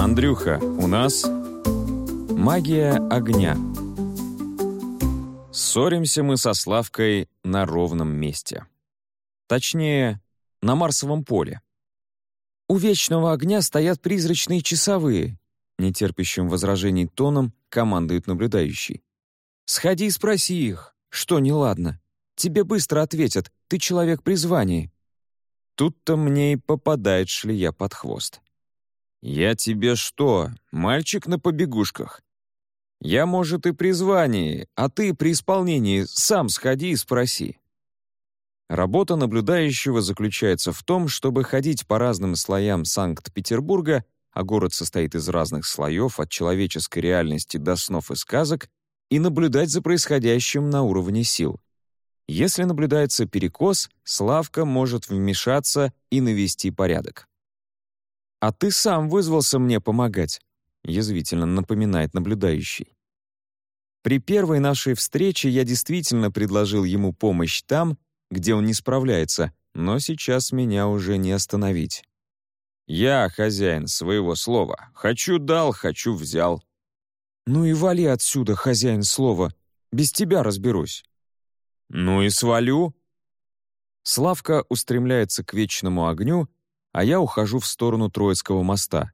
Андрюха, у нас магия огня. Ссоримся мы со Славкой на ровном месте. Точнее, на Марсовом поле. У вечного огня стоят призрачные часовые, нетерпящим возражений тоном командует наблюдающий. «Сходи и спроси их, что неладно. Тебе быстро ответят, ты человек при звании». Тут-то мне и попадает шлея под хвост. «Я тебе что, мальчик на побегушках? Я, может, и при звании, а ты при исполнении сам сходи и спроси». Работа наблюдающего заключается в том, чтобы ходить по разным слоям Санкт-Петербурга, а город состоит из разных слоев, от человеческой реальности до снов и сказок, и наблюдать за происходящим на уровне сил. Если наблюдается перекос, Славка может вмешаться и навести порядок. «А ты сам вызвался мне помогать», — язвительно напоминает наблюдающий. При первой нашей встрече я действительно предложил ему помощь там, где он не справляется, но сейчас меня уже не остановить. Я хозяин своего слова. Хочу дал, хочу взял. Ну и вали отсюда, хозяин слова. Без тебя разберусь. Ну и свалю. Славка устремляется к вечному огню, а я ухожу в сторону Троицкого моста.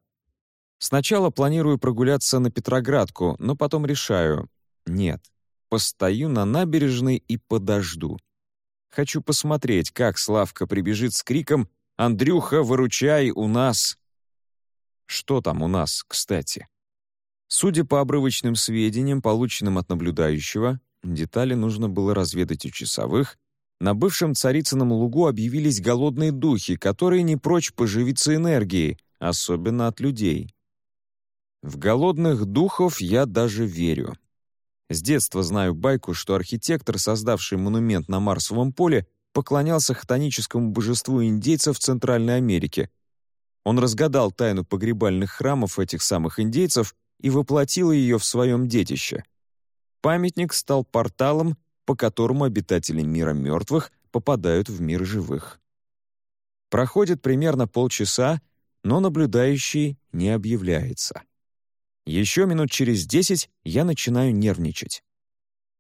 Сначала планирую прогуляться на Петроградку, но потом решаю — нет, постою на набережной и подожду. Хочу посмотреть, как Славка прибежит с криком «Андрюха, выручай, у нас!» Что там у нас, кстати? Судя по обрывочным сведениям, полученным от наблюдающего, детали нужно было разведать у часовых, на бывшем Царицыном лугу объявились голодные духи, которые не прочь поживиться энергией, особенно от людей. В голодных духов я даже верю. С детства знаю байку, что архитектор, создавший монумент на Марсовом поле, поклонялся хтоническому божеству индейцев Центральной Америке. Он разгадал тайну погребальных храмов этих самых индейцев и воплотил ее в своем детище. Памятник стал порталом, по которому обитатели мира мертвых попадают в мир живых. Проходит примерно полчаса, но наблюдающий не объявляется. Еще минут через десять я начинаю нервничать.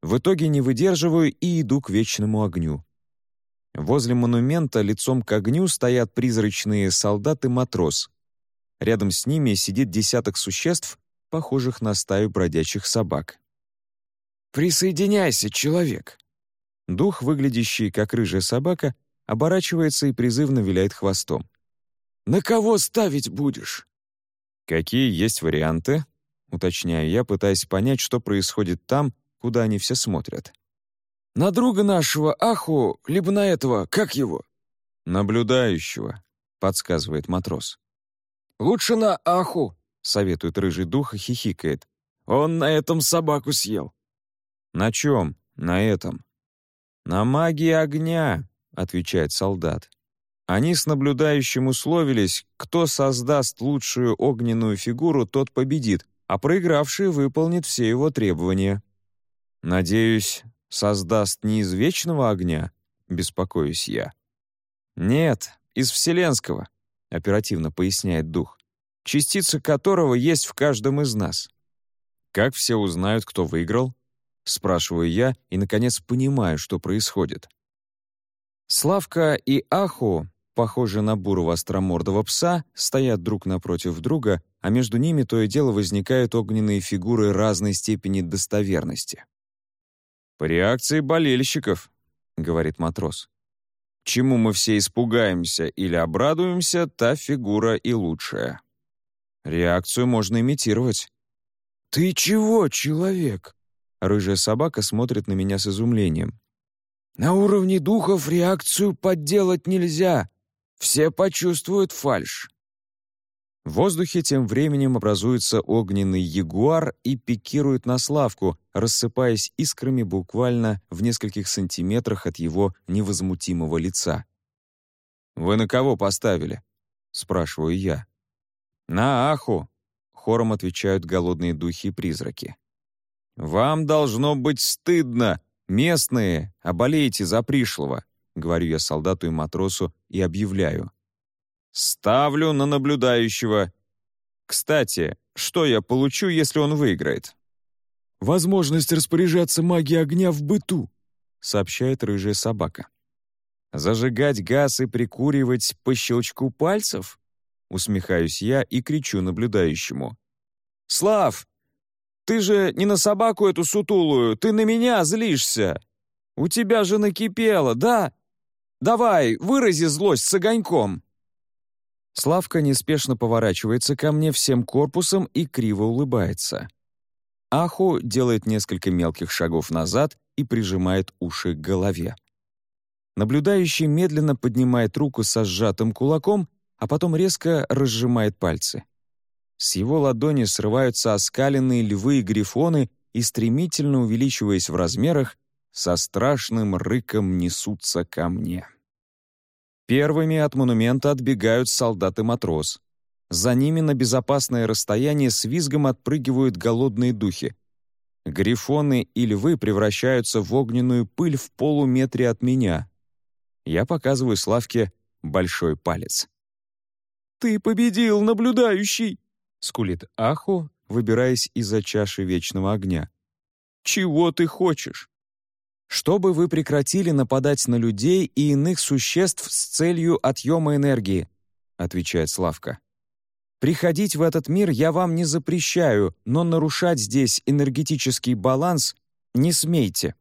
В итоге не выдерживаю и иду к вечному огню. Возле монумента лицом к огню стоят призрачные солдат и матрос. Рядом с ними сидит десяток существ, похожих на стаю бродячих собак. «Присоединяйся, человек!» Дух, выглядящий как рыжая собака, оборачивается и призывно виляет хвостом. «На кого ставить будешь?» «Какие есть варианты?» уточняю я, пытаясь понять, что происходит там, куда они все смотрят. «На друга нашего, Аху, либо на этого, как его?» «Наблюдающего», — подсказывает матрос. «Лучше на Аху», — советует рыжий дух и хихикает. «Он на этом собаку съел». «На чем? На этом?» «На магии огня», — отвечает солдат. Они с наблюдающим условились, кто создаст лучшую огненную фигуру, тот победит, а проигравший выполнит все его требования. Надеюсь, создаст не из вечного огня, беспокоюсь я. Нет, из вселенского, оперативно поясняет дух, частица которого есть в каждом из нас. Как все узнают, кто выиграл? Спрашиваю я и, наконец, понимаю, что происходит. Славка и Аху, похожие на бурого остромордого пса, стоят друг напротив друга а между ними то и дело возникают огненные фигуры разной степени достоверности. «По реакции болельщиков», — говорит матрос. «Чему мы все испугаемся или обрадуемся, та фигура и лучшая. Реакцию можно имитировать». «Ты чего, человек?» Рыжая собака смотрит на меня с изумлением. «На уровне духов реакцию подделать нельзя. Все почувствуют фальшь. В воздухе тем временем образуется огненный ягуар и пикирует на Славку, рассыпаясь искрами буквально в нескольких сантиметрах от его невозмутимого лица. «Вы на кого поставили?» — спрашиваю я. «На Аху», — хором отвечают голодные духи и призраки. «Вам должно быть стыдно, местные, оболеете за пришлого», — говорю я солдату и матросу и объявляю. «Ставлю на наблюдающего». Кстати, что я получу, если он выиграет? «Возможность распоряжаться магией огня в быту», — сообщает рыжая собака. «Зажигать газ и прикуривать по щелчку пальцев?» Усмехаюсь я и кричу наблюдающему. «Слав, ты же не на собаку эту сутулую, ты на меня злишься! У тебя же накипело, да? Давай, вырази злость с огоньком!» Славка неспешно поворачивается ко мне всем корпусом и криво улыбается. Аху делает несколько мелких шагов назад и прижимает уши к голове. Наблюдающий медленно поднимает руку со сжатым кулаком, а потом резко разжимает пальцы. С его ладони срываются оскаленные львы и грифоны и, стремительно увеличиваясь в размерах, со страшным рыком несутся ко мне. Первыми от монумента отбегают солдат и матрос. За ними на безопасное расстояние с визгом отпрыгивают голодные духи. Грифоны и львы превращаются в огненную пыль в полуметре от меня. Я показываю Славке большой палец. «Ты победил, наблюдающий!» — скулит Аху, выбираясь из-за чаши вечного огня. «Чего ты хочешь?» «Чтобы вы прекратили нападать на людей и иных существ с целью отъема энергии», — отвечает Славка. «Приходить в этот мир я вам не запрещаю, но нарушать здесь энергетический баланс не смейте».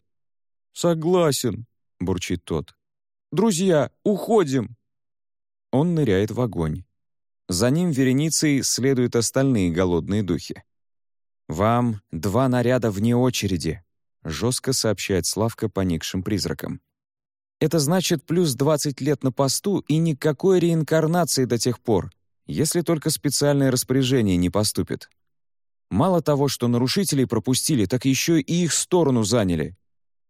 «Согласен», — бурчит тот. «Друзья, уходим!» Он ныряет в огонь. За ним вереницей следуют остальные голодные духи. «Вам два наряда вне очереди», — жестко сообщает Славка поникшим призракам. «Это значит плюс 20 лет на посту и никакой реинкарнации до тех пор, если только специальное распоряжение не поступит. Мало того, что нарушителей пропустили, так еще и их сторону заняли.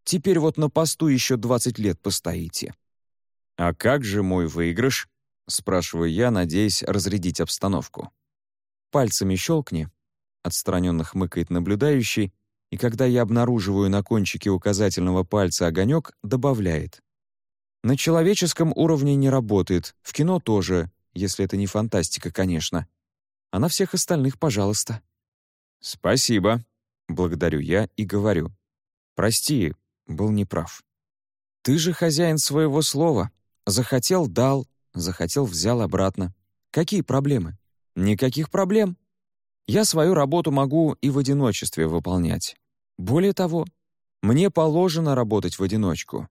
Теперь вот на посту еще 20 лет постоите». «А как же мой выигрыш?» — спрашиваю я, надеясь разрядить обстановку. «Пальцами щелкни», — отстраненно хмыкает наблюдающий, и когда я обнаруживаю на кончике указательного пальца огонек, добавляет. «На человеческом уровне не работает, в кино тоже, если это не фантастика, конечно. А на всех остальных, пожалуйста». «Спасибо», — благодарю я и говорю. «Прости, был неправ». «Ты же хозяин своего слова. Захотел — дал, захотел — взял обратно. Какие проблемы? Никаких проблем. Я свою работу могу и в одиночестве выполнять. Более того, мне положено работать в одиночку.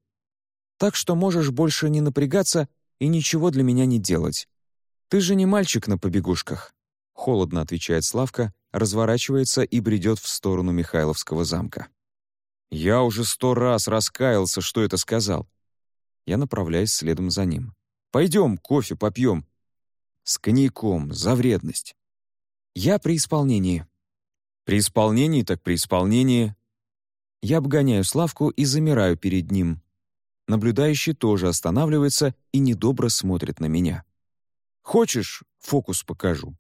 Так что можешь больше не напрягаться и ничего для меня не делать. Ты же не мальчик на побегушках. Холодно отвечает Славка, разворачивается и бредет в сторону Михайловского замка. Я уже сто раз раскаялся, что это сказал. Я направляюсь следом за ним. Пойдем, кофе попьем. С коньяком, за вредность. Я при исполнении. При исполнении так при исполнении. Я обгоняю Славку и замираю перед ним. Наблюдающий тоже останавливается и недобро смотрит на меня. «Хочешь, фокус покажу?»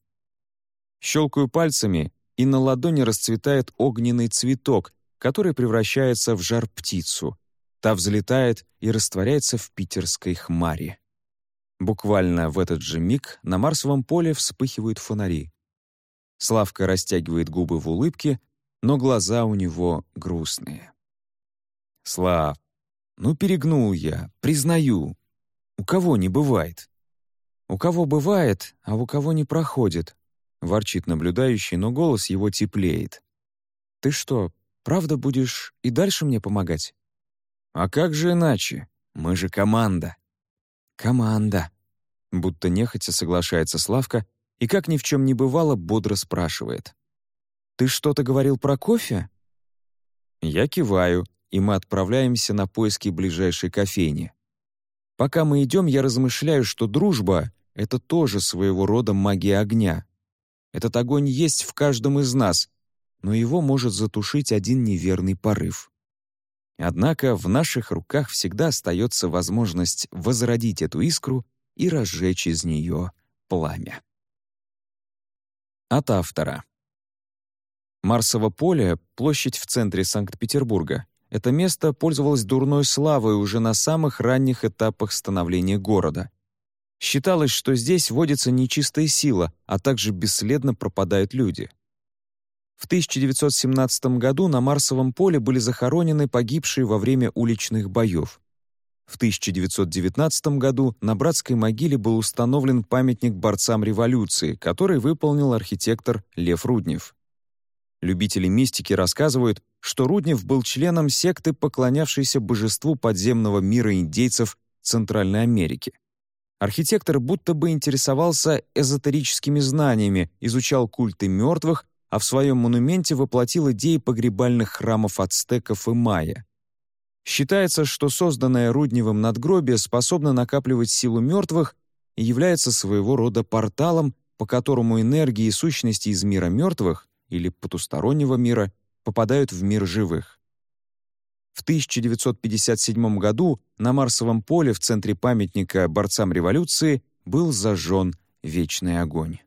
Щелкаю пальцами, и на ладони расцветает огненный цветок, который превращается в жар-птицу. Та взлетает и растворяется в питерской хмаре. Буквально в этот же миг на Марсовом поле вспыхивают фонари. Славка растягивает губы в улыбке, но глаза у него грустные. «Слав, ну перегнул я, признаю. У кого не бывает?» «У кого бывает, а у кого не проходит», — ворчит наблюдающий, но голос его теплеет. «Ты что, правда будешь и дальше мне помогать?» «А как же иначе? Мы же команда». «Команда», — будто нехотя соглашается Славка и, как ни в чем не бывало, бодро спрашивает. «Ты что-то говорил про кофе?» Я киваю, и мы отправляемся на поиски ближайшей кофейни. Пока мы идем, я размышляю, что дружба — это тоже своего рода магия огня. Этот огонь есть в каждом из нас, но его может затушить один неверный порыв. Однако в наших руках всегда остается возможность возродить эту искру и разжечь из нее пламя. От автора. Марсово поле, площадь в центре Санкт-Петербурга, это место пользовалось дурной славой уже на самых ранних этапах становления города. Считалось, что здесь водится нечистая сила, а также бесследно пропадают люди. В 1917 году на Марсовом поле были захоронены погибшие во время уличных боев. В 1919 году на братской могиле был установлен памятник борцам революции, который выполнил архитектор Лев Руднев. Любители мистики рассказывают, что Руднев был членом секты, поклонявшейся божеству подземного мира индейцев Центральной Америки. Архитектор будто бы интересовался эзотерическими знаниями, изучал культы мертвых, а в своем монументе воплотил идеи погребальных храмов ацтеков и майя. Считается, что созданное Рудневым надгробие способно накапливать силу мертвых и является своего рода порталом, по которому энергии и сущности из мира мертвых или потустороннего мира попадают в мир живых. В 1957 году на Марсовом поле в центре памятника борцам революции был зажжен вечный огонь.